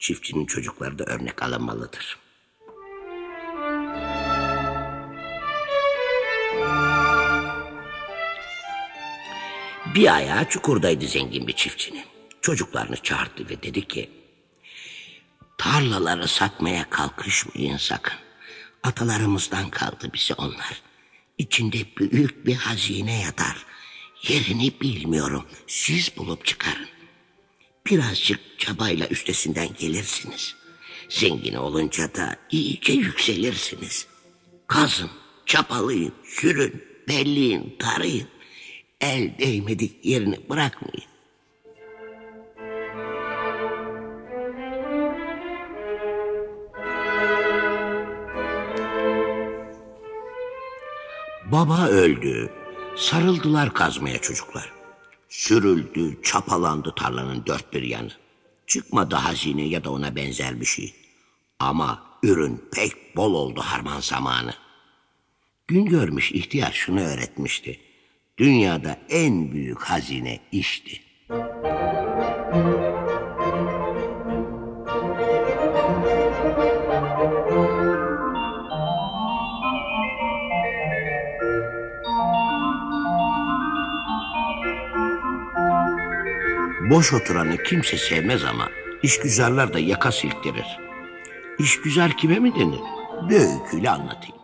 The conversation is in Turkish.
Çiftçinin çocukları da örnek alınmalıdır. Bir ayağı çukurdaydı zengin bir çiftçinin. Çocuklarını çağırdı ve dedi ki... Tarlaları satmaya kalkışmayın sakın. Atalarımızdan kaldı bize onlar. İçinde büyük bir hazine yatar. Yerini bilmiyorum. Siz bulup çıkarın. Birazcık çabayla üstesinden gelirsiniz. Zengin olunca da iyice yükselirsiniz. Kazın, çapalayın, sürün, belleyin, tarayın. El değmedik yerini bırakmayın. Baba öldü. Sarıldılar kazmaya çocuklar. Sürüldü, çapalandı tarlanın dört bir yanı. Çıkmadı hazine ya da ona benzer bir şey. Ama ürün pek bol oldu harman zamanı. Gün görmüş ihtiyar şunu öğretmişti. Dünyada en büyük hazine işti. Boş oturanı kimse sevmez ama işgüzarlar da yaka silktirir. İşgüzar kime mi denir? Bir anlatayım.